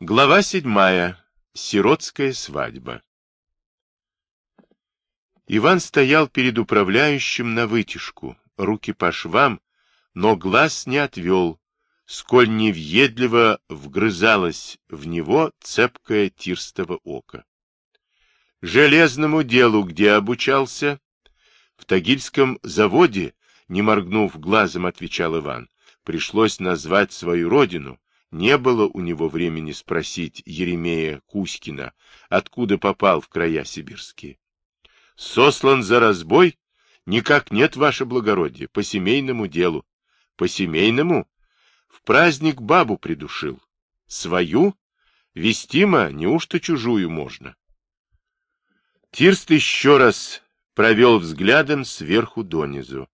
Глава седьмая. Сиротская свадьба. Иван стоял перед управляющим на вытяжку, руки по швам, но глаз не отвел, сколь невъедливо вгрызалось в него цепкое тирстово око. Железному делу, где обучался? В Тагильском заводе, не моргнув глазом, отвечал Иван. Пришлось назвать свою родину. Не было у него времени спросить Еремея Кузькина, откуда попал в края сибирские. Сослан за разбой? Никак нет, ваше благородие, по семейному делу. По семейному? В праздник бабу придушил. Свою? Вестимо, неужто чужую можно? Тирст еще раз провел взглядом сверху донизу.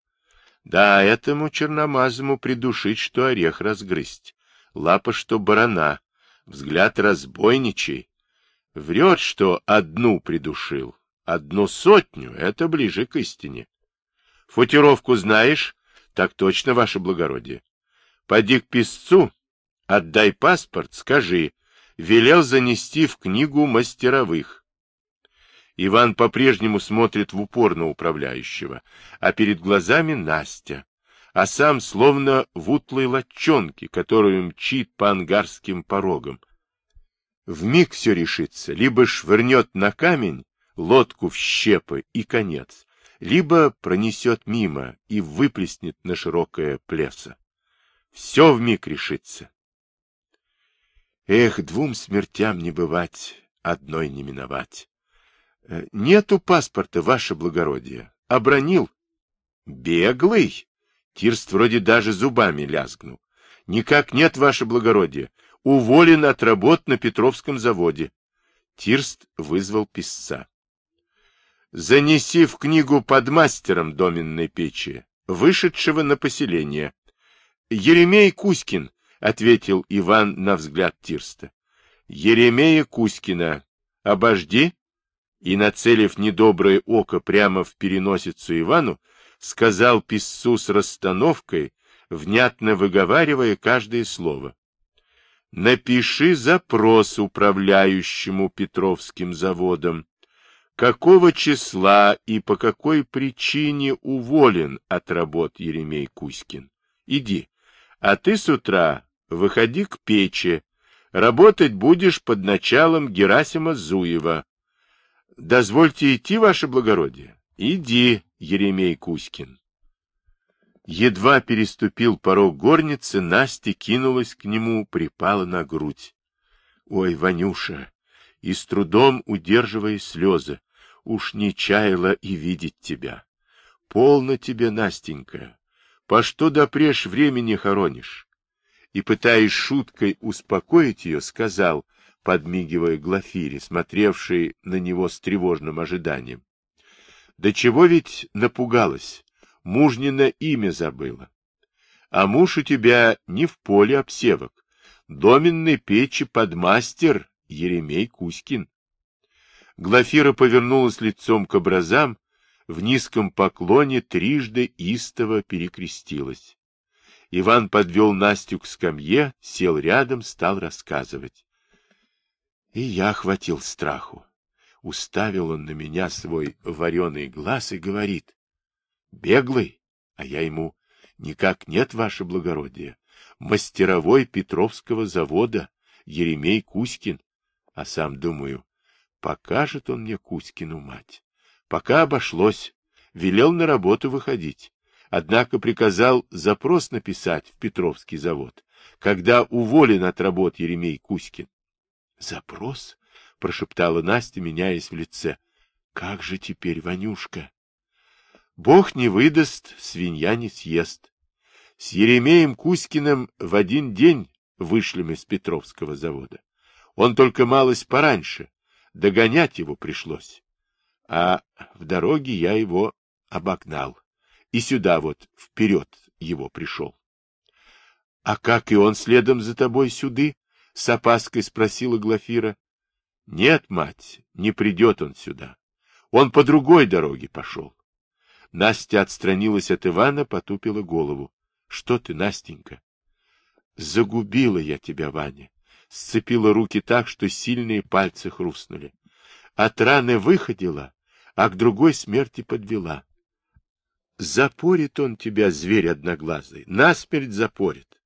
Да, этому черномазому придушить, что орех разгрызть. Лапа, что барана. Взгляд разбойничий. Врет, что одну придушил. Одну сотню — это ближе к истине. Футировку знаешь? Так точно, ваше благородие. Поди к писцу, отдай паспорт, скажи. Велел занести в книгу мастеровых. Иван по-прежнему смотрит в упор на управляющего, а перед глазами Настя, а сам словно в утлой латчонке, которую мчит по ангарским порогам. В миг все решится, либо швырнет на камень лодку в щепы и конец, либо пронесет мимо и выплеснет на широкое плесо. Все в миг решится. Эх, двум смертям не бывать, одной не миновать. Э, нету паспорта, ваше благородие. Обронил. Беглый. Тирст вроде даже зубами лязгнул. Никак нет, ваше благородие. Уволен от работ на Петровском заводе. Тирст вызвал писца. Занеси в книгу под мастером доменной печи, вышедшего на поселение. Еремей Кузькин, — ответил Иван на взгляд Тирста. Еремея Кузькина, обожди. И, нацелив недоброе око прямо в переносицу Ивану, сказал писцу с расстановкой, внятно выговаривая каждое слово. Напиши запрос управляющему Петровским заводом. Какого числа и по какой причине уволен от работ Еремей Кузькин? Иди. А ты с утра выходи к печи. Работать будешь под началом Герасима Зуева. Дозвольте идти, ваше благородие. Иди, Еремей Кузькин. Едва переступил порог горницы, Настя кинулась к нему, припала на грудь. Ой, Ванюша! И с трудом удерживая слезы, уж не чаяла и видеть тебя. Полно тебе, Настенька, по что допреж времени хоронишь? И, пытаясь шуткой успокоить ее, сказал, подмигивая Глафире, смотревшей на него с тревожным ожиданием. Да чего ведь напугалась? Мужнина имя забыла. А муж у тебя не в поле обсевок. Доменной печи подмастер Еремей Кузькин. Глафира повернулась лицом к образам, в низком поклоне трижды истово перекрестилась. Иван подвел Настю к скамье, сел рядом, стал рассказывать. И я охватил страху. Уставил он на меня свой вареный глаз и говорит. Беглый, а я ему, никак нет, ваше благородие. Мастеровой Петровского завода, Еремей Кузькин. А сам думаю, покажет он мне Кузькину мать. Пока обошлось, велел на работу выходить. Однако приказал запрос написать в Петровский завод, когда уволен от работ Еремей Кузькин. Запрос? — прошептала Настя, меняясь в лице. — Как же теперь, Ванюшка? Бог не выдаст, свинья не съест. С Еремеем Кузькиным в один день вышли из Петровского завода. Он только малость пораньше. Догонять его пришлось. А в дороге я его обогнал. И сюда вот вперед его пришел. — А как и он следом за тобой сюды? — с опаской спросила Глафира. Нет, мать, не придет он сюда. Он по другой дороге пошел. Настя отстранилась от Ивана, потупила голову. Что ты, Настенька? Загубила я тебя, Ваня. сцепила руки так, что сильные пальцы хрустнули. От раны выходила, а к другой смерти подвела. Запорит он тебя, зверь одноглазый, насмерть запорит.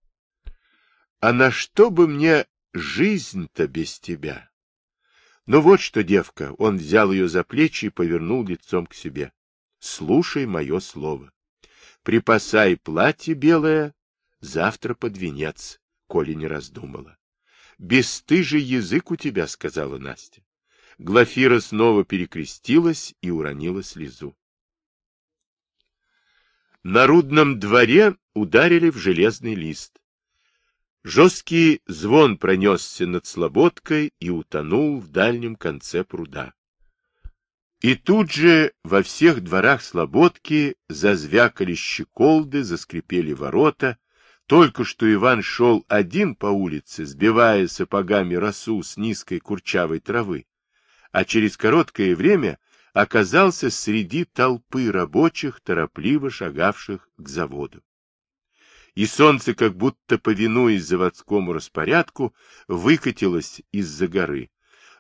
А на что бы мне жизнь-то без тебя? Ну вот что, девка, он взял ее за плечи и повернул лицом к себе. Слушай мое слово. Припасай платье белое, завтра под венец, коли не раздумала. Бесстыжий язык у тебя, сказала Настя. Глафира снова перекрестилась и уронила слезу. На рудном дворе ударили в железный лист. Жесткий звон пронесся над слободкой и утонул в дальнем конце пруда. И тут же во всех дворах слободки зазвякали щеколды, заскрипели ворота. Только что Иван шел один по улице, сбивая сапогами росу с низкой курчавой травы, а через короткое время оказался среди толпы рабочих, торопливо шагавших к заводу и солнце, как будто повинуясь заводскому распорядку, выкатилось из-за горы.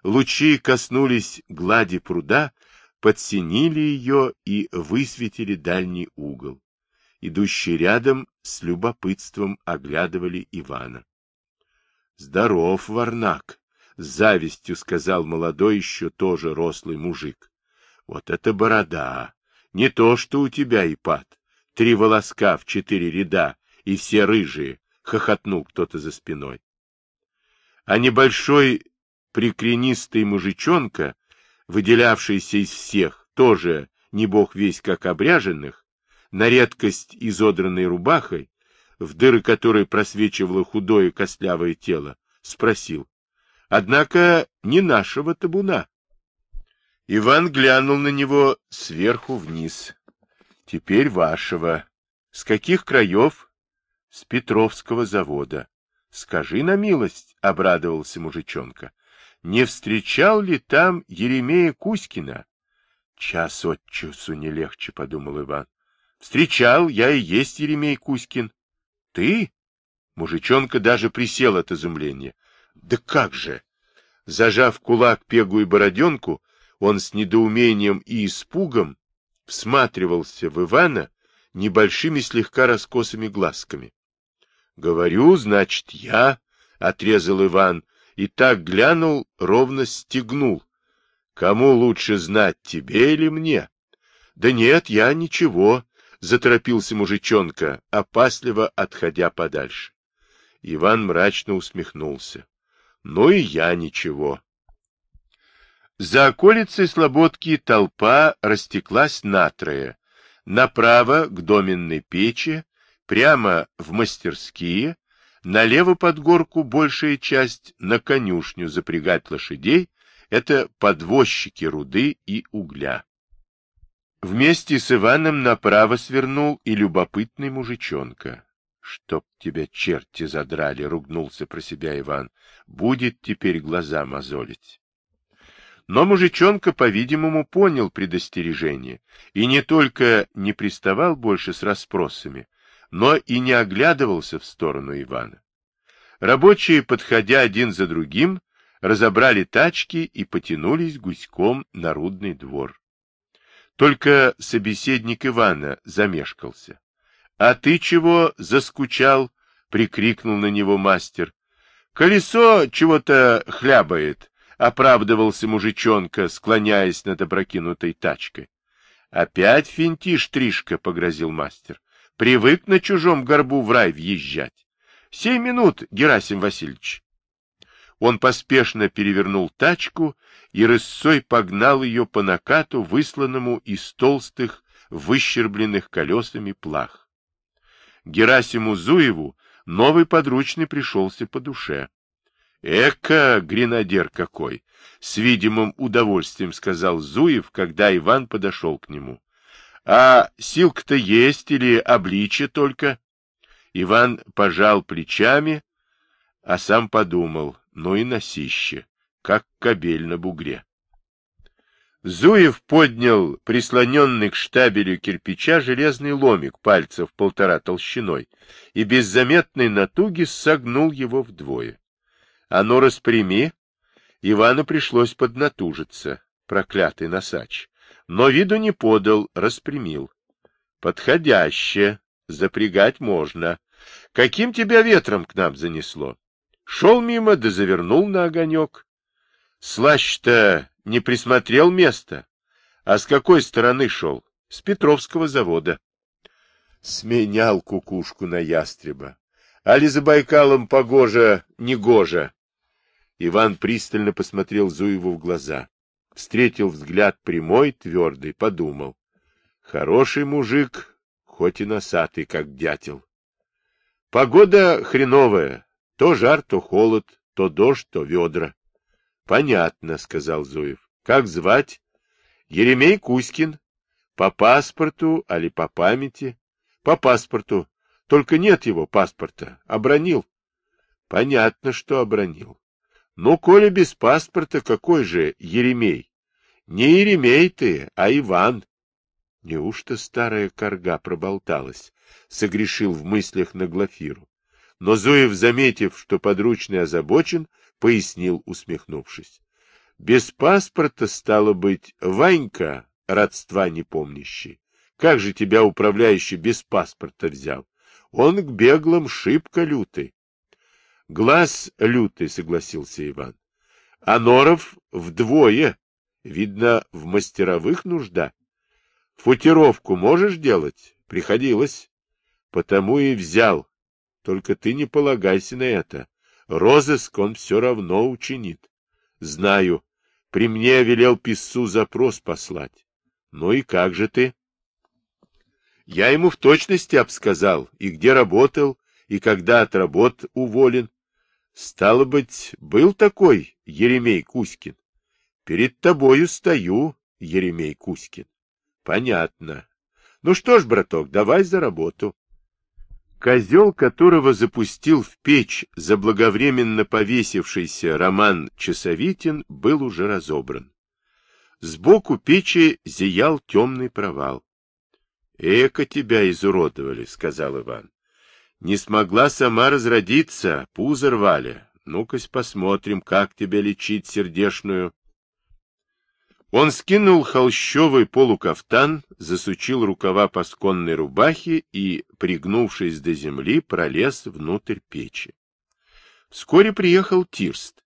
Лучи коснулись глади пруда, подсинили ее и высветили дальний угол. Идущие рядом с любопытством оглядывали Ивана. — Здоров, Варнак! — с завистью сказал молодой еще тоже рослый мужик. — Вот это борода! Не то, что у тебя, Ипат. Три волоска в четыре ряда и все рыжие, — хохотнул кто-то за спиной. А небольшой прикренистый мужичонка, выделявшийся из всех, тоже не бог весь как обряженных, на редкость изодранной рубахой, в дыры которой просвечивало худое костлявое тело, спросил. Однако не нашего табуна. Иван глянул на него сверху вниз. Теперь вашего. С каких краев? С Петровского завода. Скажи на милость, — обрадовался мужичонка, — не встречал ли там Еремея Кузькина? Час от часу не легче, — подумал Иван. Встречал, я и есть Еремей Кузькин. Ты? Мужичонка даже присел от изумления. Да как же! Зажав кулак пегу и бороденку, он с недоумением и испугом всматривался в Ивана небольшими слегка раскосыми глазками. — Говорю, значит, я, — отрезал Иван, и так глянул, ровно стегнул. — Кому лучше знать, тебе или мне? — Да нет, я ничего, — заторопился мужичонка, опасливо отходя подальше. Иван мрачно усмехнулся. — Ну и я ничего. За околицей Слободки толпа растеклась натрое. Направо к доменной печи, прямо в мастерские, налево под горку большая часть на конюшню запрягать лошадей, это подвозчики руды и угля. Вместе с Иваном направо свернул и любопытный мужичонка. Чтоб тебя черти задрали, ругнулся про себя Иван, будет теперь глаза мозолить. Но мужичонка, по-видимому, понял предостережение и не только не приставал больше с расспросами, но и не оглядывался в сторону Ивана. Рабочие, подходя один за другим, разобрали тачки и потянулись гуськом на рудный двор. Только собеседник Ивана замешкался. — А ты чего заскучал? — прикрикнул на него мастер. — Колесо чего-то хлябает, — оправдывался мужичонка, склоняясь над опрокинутой тачкой. — Опять финтишь, Тришка, — погрозил мастер. Привык на чужом горбу в рай въезжать. Семь минут, Герасим Васильевич. Он поспешно перевернул тачку и рысцой погнал ее по накату, высланному из толстых, выщербленных колесами плах. Герасиму Зуеву новый подручный пришелся по душе. «Эка, гренадер какой!» — с видимым удовольствием сказал Зуев, когда Иван подошел к нему. А силка-то есть или обличие только? Иван пожал плечами, а сам подумал, ну и носище, как кобель на бугре. Зуев поднял прислоненный к штабелю кирпича железный ломик пальцев полтора толщиной и без заметной натуги согнул его вдвое. А ну, распрями. Ивану пришлось поднатужиться, проклятый носач. Но виду не подал, распрямил. Подходяще, запрягать можно. Каким тебя ветром к нам занесло? Шел мимо, да завернул на огонек. Слащ-то не присмотрел место. А с какой стороны шел? С Петровского завода. Сменял кукушку на ястреба. Али за Байкалом погожа, негожа. Иван пристально посмотрел Зуеву в глаза. Встретил взгляд прямой, твердый, подумал. Хороший мужик, хоть и носатый, как дятел. Погода хреновая. То жар, то холод, то дождь, то ведра. — Понятно, — сказал Зуев. — Как звать? — Еремей Кузькин. По паспорту, али по памяти? — По паспорту. Только нет его паспорта. Обронил. — Понятно, что обронил. Ну, коли без паспорта, какой же Еремей? Не Еремей ты, а Иван. Неужто старая корга проболталась? Согрешил в мыслях на Глафиру. Но Зуев, заметив, что подручный озабочен, пояснил, усмехнувшись. Без паспорта, стало быть, Ванька, родства не помнящий. Как же тебя управляющий без паспорта взял? Он к беглым шибко лютый. Глаз лютый, согласился Иван. А Норов вдвое. Видно, в мастеровых нужда. Футировку можешь делать? Приходилось. Потому и взял. Только ты не полагайся на это. Розыск он все равно учинит. Знаю. При мне велел писцу запрос послать. Ну и как же ты? Я ему в точности обсказал, и где работал, и когда от работ уволен. Стало быть, был такой Еремей Кузькин. Перед тобою стою, Еремей Кузькин. Понятно. Ну что ж, браток, давай за работу. Козел, которого запустил в печь заблаговременно повесившийся Роман Часовитин, был уже разобран. Сбоку печи зиял темный провал. — Эко тебя изуродовали, — сказал Иван. Не смогла сама разродиться, пузо рвали. Ну-ка посмотрим, как тебя лечить сердешную. Он скинул холщовый полукафтан, засучил рукава пасконной рубахи и, пригнувшись до земли, пролез внутрь печи. Вскоре приехал Тирст.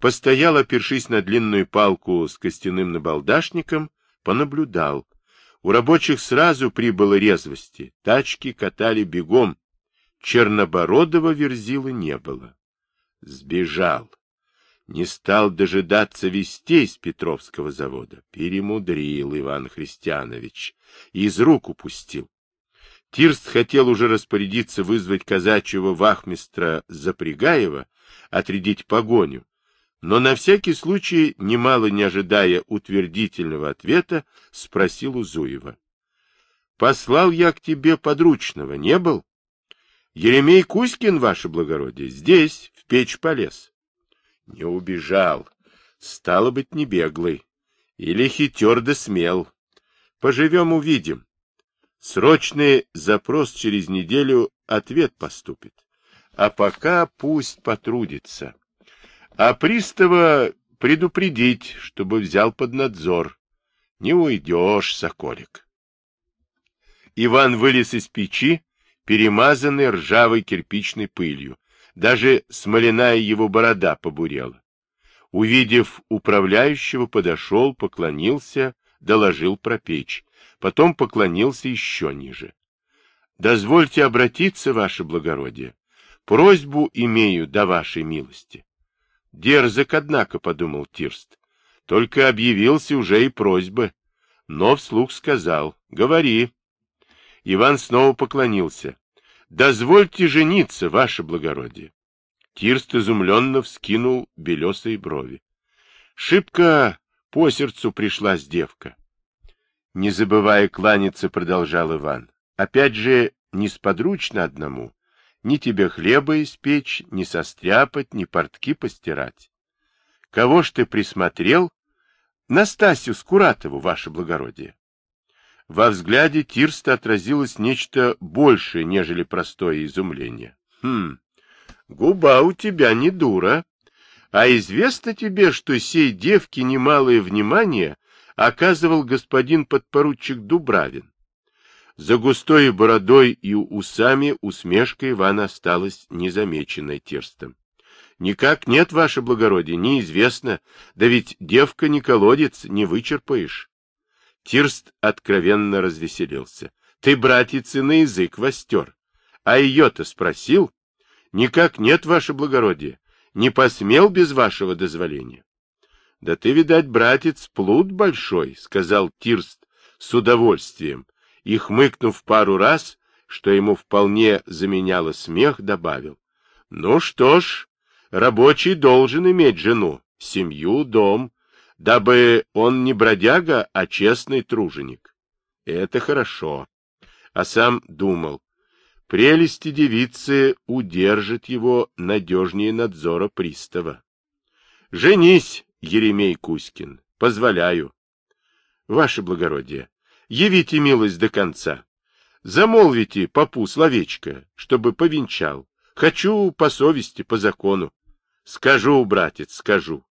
Постоял, опершись на длинную палку с костяным набалдашником, понаблюдал. У рабочих сразу прибыло резвости, тачки катали бегом, Чернобородова верзила не было. Сбежал. Не стал дожидаться вестей с Петровского завода. Перемудрил Иван Христианович. Из рук упустил. Тирст хотел уже распорядиться вызвать казачьего вахмистра Запрягаева, отрядить погоню, но на всякий случай, немало не ожидая утвердительного ответа, спросил у Зуева. — Послал я к тебе подручного, не был? Еремей Кузькин, ваше благородие, здесь, в печь полез. Не убежал. Стало быть, не беглый. Или хитер да смел. Поживем, увидим. Срочный запрос через неделю ответ поступит. А пока пусть потрудится. А пристава предупредить, чтобы взял под надзор. Не уйдешь, соколик. Иван вылез из печи, перемазанный ржавой кирпичной пылью. Даже смоляная его борода побурела. Увидев управляющего, подошел, поклонился, доложил про печь. Потом поклонился еще ниже. — Дозвольте обратиться, ваше благородие. Просьбу имею до вашей милости. Дерзок, однако, — подумал Тирст. Только объявился уже и просьбы. Но вслух сказал. — Говори. Иван снова поклонился. — Дозвольте жениться, ваше благородие. Тирст изумленно вскинул белесые брови. Шибко по сердцу пришлась девка. Не забывая кланяться, продолжал Иван. Опять же, несподручно одному. Ни тебе хлеба испечь, ни состряпать, ни портки постирать. Кого ж ты присмотрел? Настасью Скуратову, ваше благородие. Во взгляде Тирста отразилось нечто большее, нежели простое изумление. Хм, губа у тебя не дура. А известно тебе, что сей девке немалое внимание оказывал господин подпоручик Дубравин. За густой бородой и усами усмешка Ивана осталась незамеченной терстом. — Никак нет, ваше благородие, неизвестно, да ведь девка не колодец, не вычерпаешь. Тирст откровенно развеселился. — Ты, братец, на язык востер. А ее-то спросил? — Никак нет, ваше благородие, не посмел без вашего дозволения. — Да ты, видать, братец, плут большой, — сказал Тирст с удовольствием, и, хмыкнув пару раз, что ему вполне заменяло смех, добавил. — Ну что ж, рабочий должен иметь жену, семью, дом, дабы он не бродяга, а честный труженик. Это хорошо. А сам думал, прелести девицы удержит его надежнее надзора пристава. — Женись, Еремей Кузькин, позволяю. — Ваше благородие, явите милость до конца. Замолвите попу словечко, чтобы повенчал. Хочу по совести, по закону. Скажу, братец, скажу.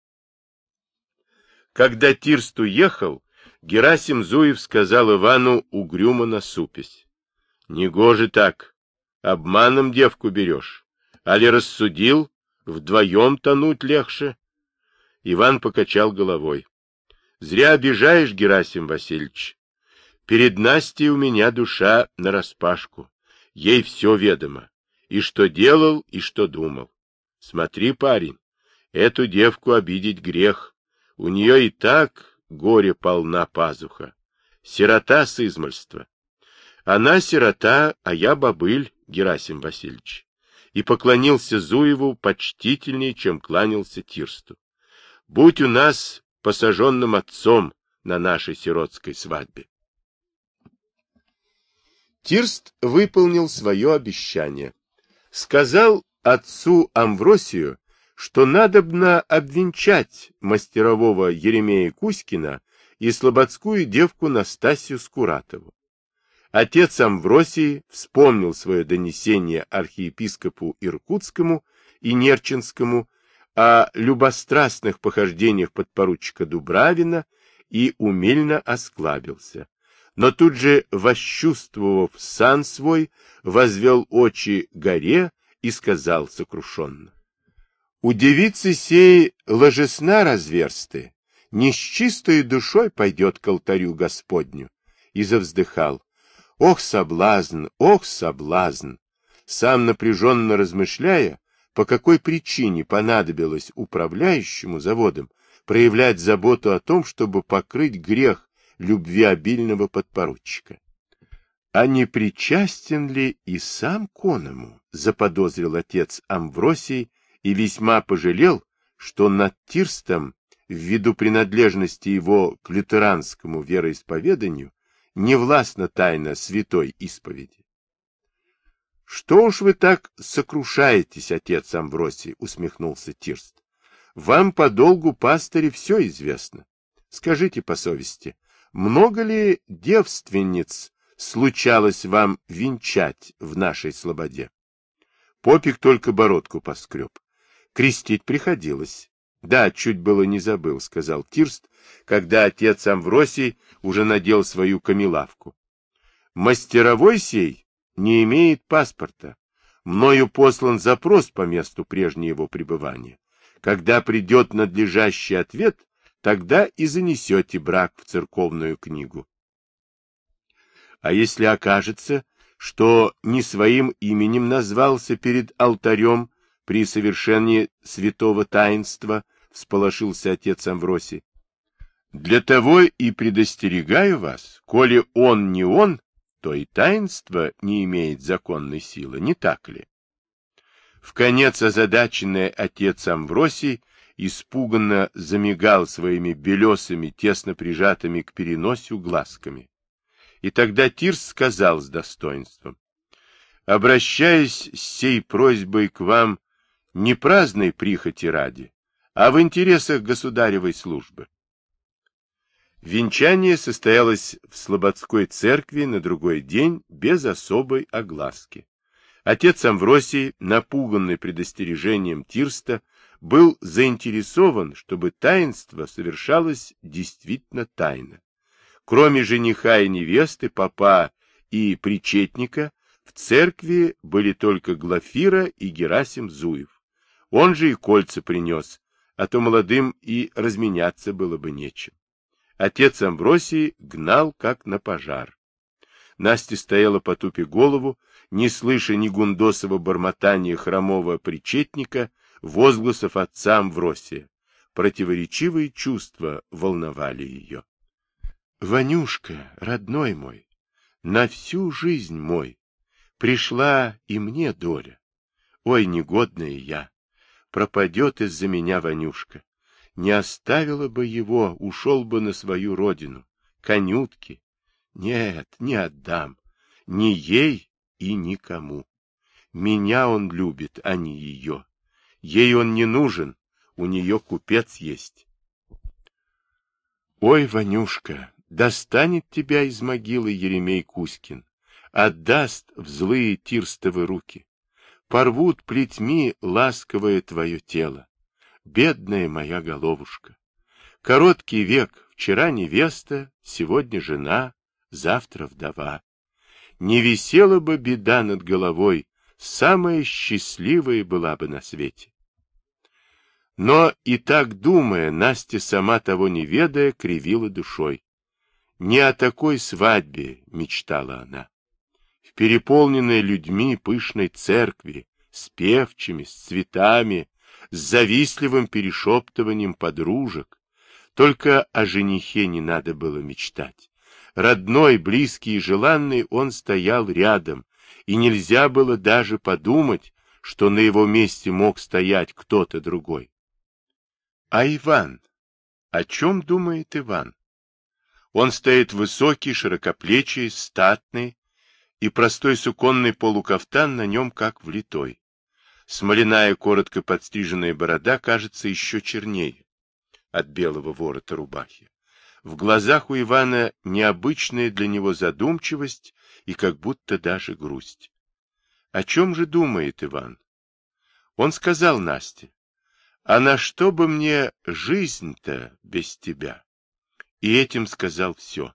Когда Тирст уехал, Герасим Зуев сказал Ивану угрюмо насупясь. — Негоже так, обманом девку берешь. Али рассудил, вдвоем тонуть легче? Иван покачал головой. — Зря обижаешь, Герасим Васильевич. Перед Настей у меня душа нараспашку. Ей все ведомо. И что делал, и что думал. Смотри, парень, эту девку обидеть грех. У нее и так горе полна пазуха. Сирота с измольства. Она сирота, а я бобыль, Герасим Васильевич. И поклонился Зуеву почтительнее, чем кланялся Тирсту. Будь у нас посаженным отцом на нашей сиротской свадьбе. Тирст выполнил свое обещание. Сказал отцу Амвросию, что надобно обвенчать мастерового Еремея Кузькина и слободскую девку Настасью Скуратову. Отец Амвросий вспомнил свое донесение архиепископу Иркутскому и Нерчинскому о любострастных похождениях подпоручика Дубравина и умельно осклабился но тут же, восчувствовав сан свой, возвел очи горе и сказал сокрушенно. У девицы сей ложесна разверсты, не с чистой душой пойдет к алтарю Господню. И завздыхал. Ох, соблазн, ох, соблазн! Сам напряженно размышляя, по какой причине понадобилось управляющему заводом проявлять заботу о том, чтобы покрыть грех любвеобильного подпоручика. А не причастен ли и сам Коному, заподозрил отец Амвросий и весьма пожалел, что над Тирстом, ввиду принадлежности его к лютеранскому вероисповеданию, не властна тайна святой исповеди. — Что уж вы так сокрушаетесь, отец Амвросий, — усмехнулся Тирст. — Вам по долгу пастыре все известно. Скажите по совести, много ли девственниц случалось вам венчать в нашей слободе? Попик только бородку поскреб. Крестить приходилось. Да, чуть было не забыл, сказал Тирст, когда отец Амвросий уже надел свою камелавку. Мастеровой сей не имеет паспорта. Мною послан запрос по месту прежнего его пребывания. Когда придет надлежащий ответ, тогда и занесете брак в церковную книгу. А если окажется, что не своим именем назвался перед алтарем при совершении святого таинства, всполошился отец Амвросий. Для того и предостерегаю вас, коли он не он, то и таинство не имеет законной силы, не так ли? В конец озадаченный отец Амвросий испуганно замигал своими белесыми, тесно прижатыми к переносию глазками. И тогда Тирс сказал с достоинством, «Обращаясь с сей просьбой к вам не праздной прихоти ради, а в интересах государевой службы». Венчание состоялось в Слободской церкви на другой день без особой огласки. Отец Амвросий, напуганный предостережением Тирста, был заинтересован, чтобы таинство совершалось действительно тайно. Кроме жениха и невесты, папа и причетника, в церкви были только Глафира и Герасим Зуев. Он же и кольца принес, а то молодым и разменяться было бы нечем. Отец Амбросий гнал, как на пожар. Настя стояла по тупе голову, не слыша ни гундосова бормотания хромого причетника, возгласов отца Амвросия. Противоречивые чувства волновали ее. — Ванюшка, родной мой, на всю жизнь мой, пришла и мне доля. Ой, негодная я, пропадет из-за меня Ванюшка. Не оставила бы его, ушел бы на свою родину, конютки. Нет, не отдам, ни ей и никому. Меня он любит, а не ее. Ей он не нужен, у нее купец есть. Ой, Ванюшка, достанет тебя из могилы Еремей Кузькин, отдаст в злые тирстовы руки, порвут плетьми ласковое твое тело, бедная моя головушка. Короткий век, вчера невеста, сегодня жена, завтра вдова. Не висела бы беда над головой, самая счастливая была бы на свете. Но и так думая, Настя, сама того не ведая, кривила душой. Не о такой свадьбе мечтала она. Переполненной людьми пышной церкви, с певчими, с цветами, с завистливым перешептыванием подружек. Только о женихе не надо было мечтать. Родной, близкий и желанный он стоял рядом, и нельзя было даже подумать, что на его месте мог стоять кто-то другой. А Иван? О чем думает Иван? Он стоит высокий, широкоплечий, статный, и простой суконный полукафтан на нем как влитой. Смоляная, коротко подстриженная борода кажется еще чернее от белого ворота рубахи. В глазах у Ивана необычная для него задумчивость и как будто даже грусть. О чем же думает Иван? Он сказал Насте, а на что бы мне жизнь-то без тебя? И этим сказал все.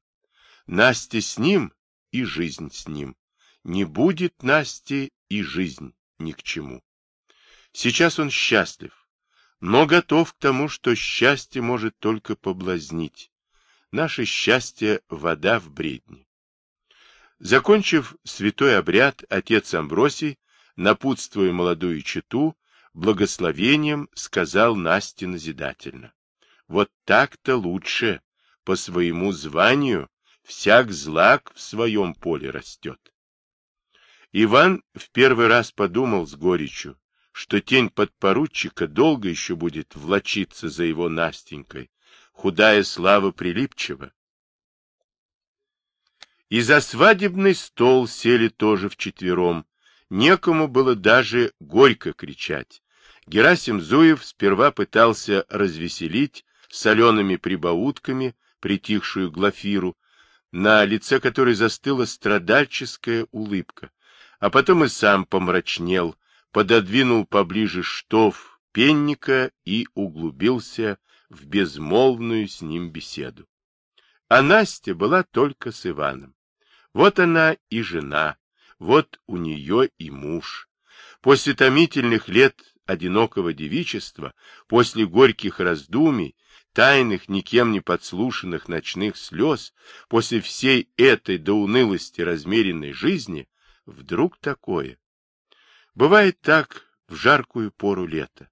Настя с ним и жизнь с ним. Не будет Насте и жизнь ни к чему. Сейчас он счастлив, но готов к тому, что счастье может только поблазнить. Наше счастье — вода в бредне. Закончив святой обряд, отец Амбросий, напутствуя молодую чету, благословением сказал Насте назидательно. Вот так-то лучше, по своему званию, всяк злак в своем поле растет. Иван в первый раз подумал с горечью, что тень подпоручика долго еще будет влочиться за его Настенькой, худая слава прилипчива. И за свадебный стол сели тоже вчетвером. Некому было даже горько кричать. Герасим Зуев сперва пытался развеселить солеными прибаутками притихшую Глафиру, на лице которой застыла страдальческая улыбка, а потом и сам помрачнел, пододвинул поближе штоф пенника и углубился в безмолвную с ним беседу. А Настя была только с Иваном. Вот она и жена, вот у нее и муж. После томительных лет одинокого девичества, после горьких раздумий, тайных, никем не подслушанных ночных слез, после всей этой до унылости размеренной жизни, вдруг такое. Бывает так в жаркую пору лета.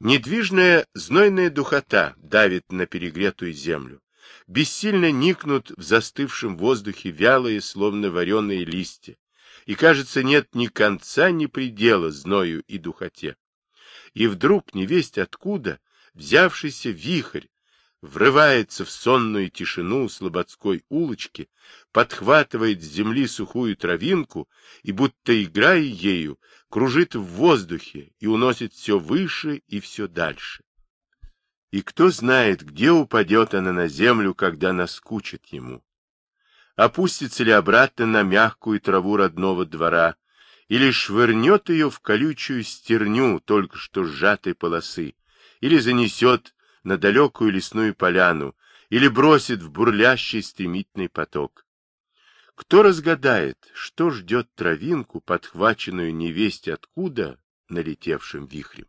Недвижная знойная духота давит на перегретую землю. Бессильно никнут в застывшем воздухе вялые, словно вареные листья. И, кажется, нет ни конца, ни предела зною и духоте. И вдруг, невесть откуда, взявшийся вихрь, врывается в сонную тишину слободской улочки, подхватывает с земли сухую травинку и, будто играя ею, кружит в воздухе и уносит все выше и все дальше. И кто знает, где упадет она на землю, когда наскучит ему. Опустится ли обратно на мягкую траву родного двора, или швырнет ее в колючую стерню только что сжатой полосы, или занесет на далекую лесную поляну, или бросит в бурлящий стремительный поток. Кто разгадает, что ждет травинку, подхваченную невесть откуда налетевшим вихрем?